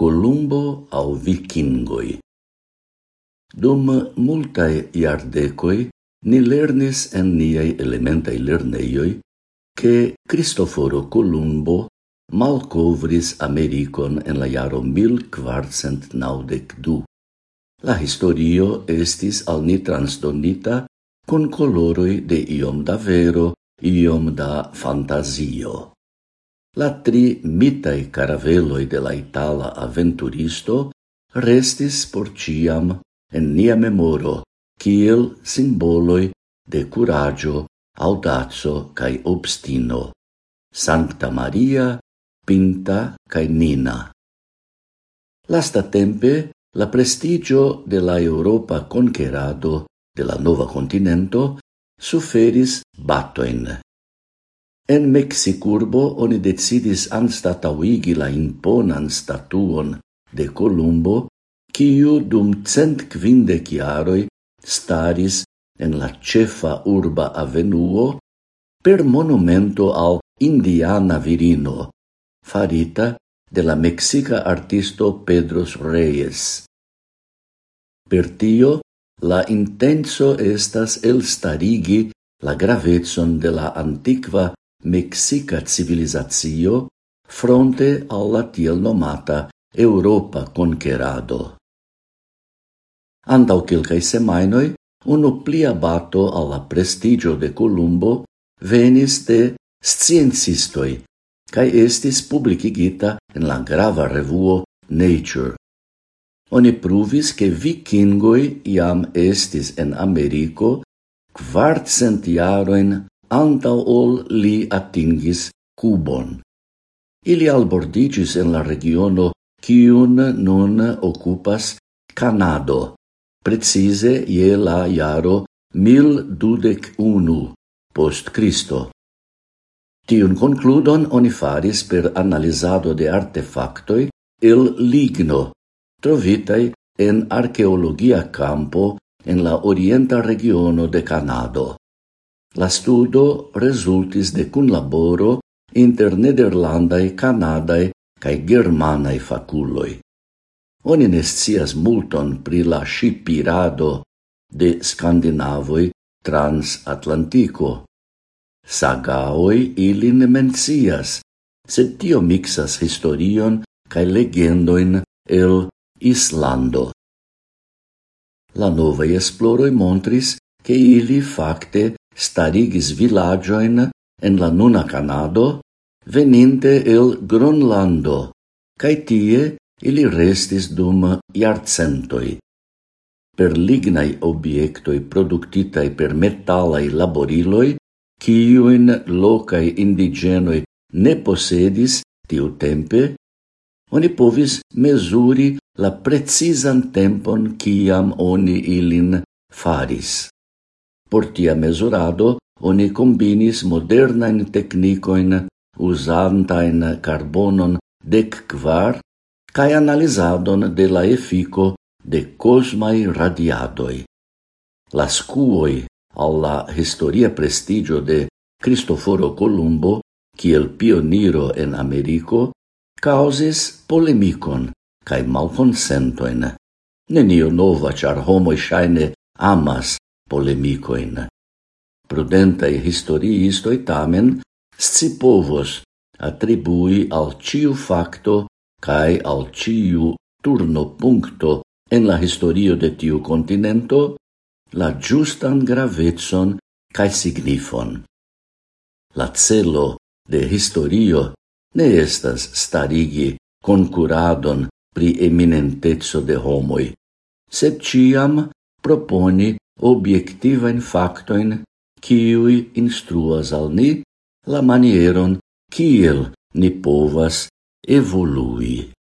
Columbo au vikingoi. Dum multae iardecoi ni lernis en niei elementai lerneioi che Cristoforo Columbo malcovris Americon en la jaro 1492. La historio estis al ni transdonita con coloroi de iom da vero, iom da fantasio. La tri mitai caraveloi de la itala aventuristo restis por ciam en nia memoro kiel simboloi de kuraĝo, aŭdaco cae obstino. Sancta Maria, Pinta cae Nina. Lastatempe la prestigio de la Europa conquerado de la nova continento suferis batoin. En Mexicurbo oni decidis anstatauigi la imponan statuon de Columbo, quiu dum cent kvindek jaroj staris en la cefa urba avenuo per monumento al indiana virino, farita de la mexica artisto Pedros Reyes. Per tio, la intenso estas elstarigi la gravetson de la antiqua Mexica civilizazio fronte alla tiel nomata Europa conquerado. Andau quelcae semainoi, unu plia bato alla prestigio de Columbo venis de sciencistoi, cae estis publicigita en la grava revuo Nature. Oni pruvis che vikingoi iam estis en Americo quart centiaroin antau ol li atingis Cubon. Ili albordigis en la regiono kiun nun ocupas Canado, precise je la jaro 1021 post Cristo. Tiun concludon oni faris per analizado de artefactoi el ligno, trovitai en archeologia campo en la orienta regiono de Canado. La studo resultis de kunlaboro inter nederlandaj, canadae kaj germanae faculoi. Oni nescias multon pri la shipirado de Scandinavoi trans Atlantico. Sagaoi ilin mencias, sed tio mixas historion kaj legendoin el Islando. La nova esploroi montris, che ili facte starigis villagioin en la nuna Canado, veninte el Gronlando, cae tie ili restis dum iarcentoi. Per lignai obiectoi productitai per metallai laboriloi, ciuin locai indigenoi ne posedis tiu tempe, oni povis mesuri la precisan tempon ciam oni ilin faris. Por tia mesurado oni combinis modernain technicoin usantain carbonon dec quar cae analisadon de la efico de cosmai radiadoi. La scuoi alla historia prestigio de Cristoforo Columbo, kiel pioniro en Americo, causis polemicon cae malconsentoin. Nenio nova char homoi shaine amas polemicoin. Prudentai historiistoi tamen scipovos attribui al ciu facto cae al ciu turno puncto en la historio de tiu continento la giustan gravetson cae signifon. La celo de historio ne estas starigi concuradon pri eminentezzo de homoi, sed ciam proponi objectivain factoin qui instruas al ni la manieron kiel ni povas evolui.